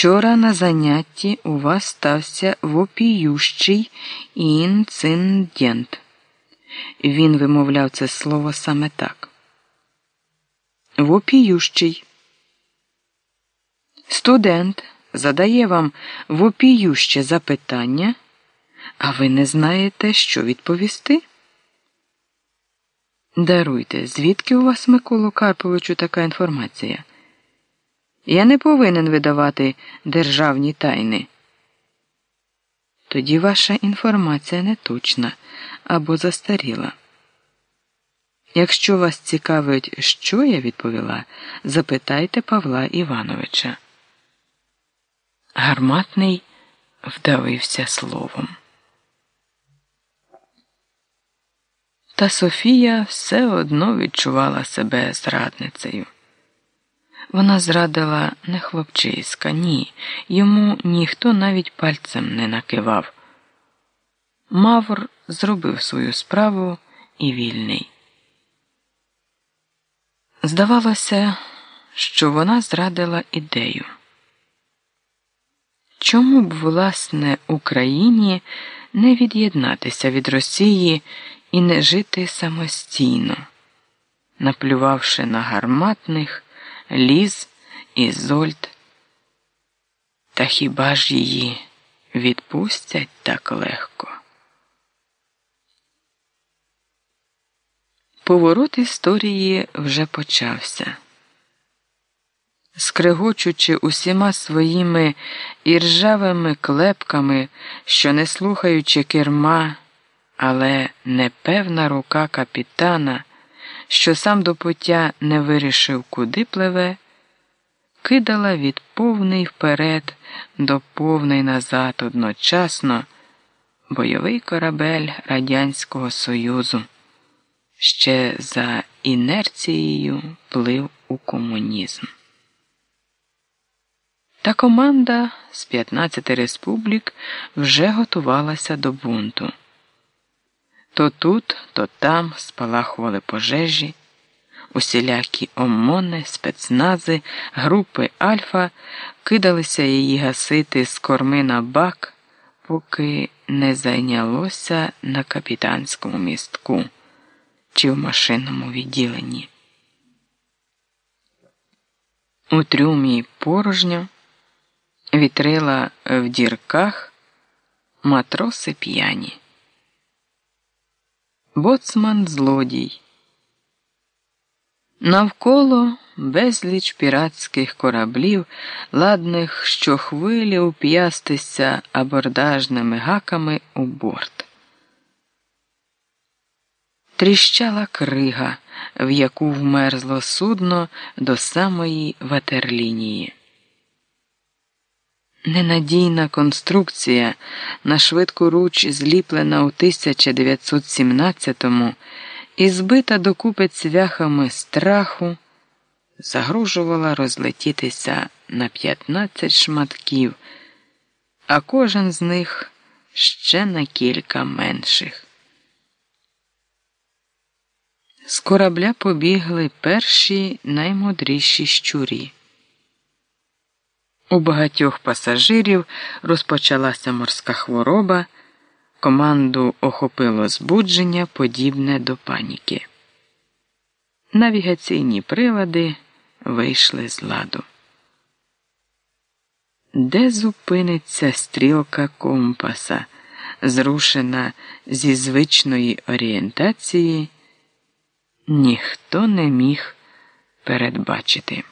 Вчора на занятті у вас стався вопіющий інцидент. Він вимовляв це слово саме так. Вопіющий. Студент задає вам вопіюще запитання, а ви не знаєте, що відповісти? Даруйте, звідки у вас, Миколу Карповичу, така інформація? Я не повинен видавати державні тайни. Тоді ваша інформація не точна або застаріла. Якщо вас цікавить, що я відповіла, запитайте Павла Івановича. Гарматний вдавився словом. Та Софія все одно відчувала себе зрадницею. Вона зрадила не хлопчиська, ні, йому ніхто навіть пальцем не накивав. Мавр зробив свою справу і вільний. Здавалося, що вона зрадила ідею. Чому б, власне, Україні не від'єднатися від Росії і не жити самостійно, наплювавши на гарматних, ліз і зольд? Та хіба ж її відпустять так легко? Поворот історії вже почався. Скригочучи усіма своїми іржавими клепками, що не слухаючи керма, але непевна рука капітана, що сам до пуття не вирішив, куди пливе, кидала від повний вперед до повний назад одночасно бойовий корабель Радянського Союзу ще за інерцією плив у комунізм. Та команда з 15 республік вже готувалася до бунту. То тут, то там спалахували пожежі, усілякі омони, спецнази, групи Альфа кидалися її гасити з корми на бак, поки не зайнялося на капітанському містку чи в машинному відділенні. У трюмі порожньо, вітрила в дірках, матроси п'яні. Боцман злодій. Навколо безліч піратських кораблів, ладних щохвилі уп'ястися абордажними гаками у борт. Тріщала крига, в яку вмерзло судно до самої ватерлінії. Ненадійна конструкція, на швидку руч зліплена у 1917-му і збита докупи цвяхами страху, загрожувала розлетітися на 15 шматків, а кожен з них ще на кілька менших. З корабля побігли перші наймудріші щурі. У багатьох пасажирів розпочалася морська хвороба, команду охопило збудження, подібне до паніки. Навігаційні прилади вийшли з ладу. Де зупиниться стрілка компаса, зрушена зі звичної орієнтації? ніхто не міг передбачити.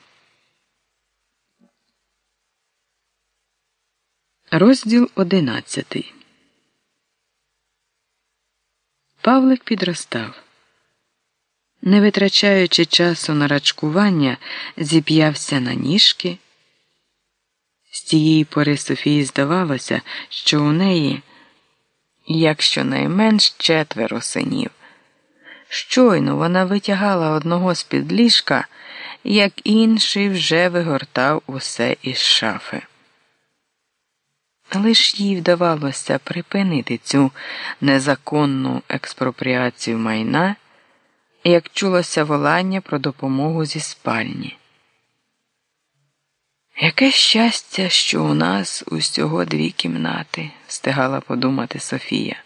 Розділ одинадцятий. Павлик підростав. Не витрачаючи часу на рачкування, зіп'явся на ніжки. З тієї пори Софії здавалося, що у неї, якщо найменш четверо синів. Щойно вона витягала одного з під ліжка, як інший вже вигортав усе із шафи. Лиш їй вдавалося припинити цю незаконну експропріацію майна, як чулося волання про допомогу зі спальні. Яке щастя, що у нас усього дві кімнати, встигала подумати Софія.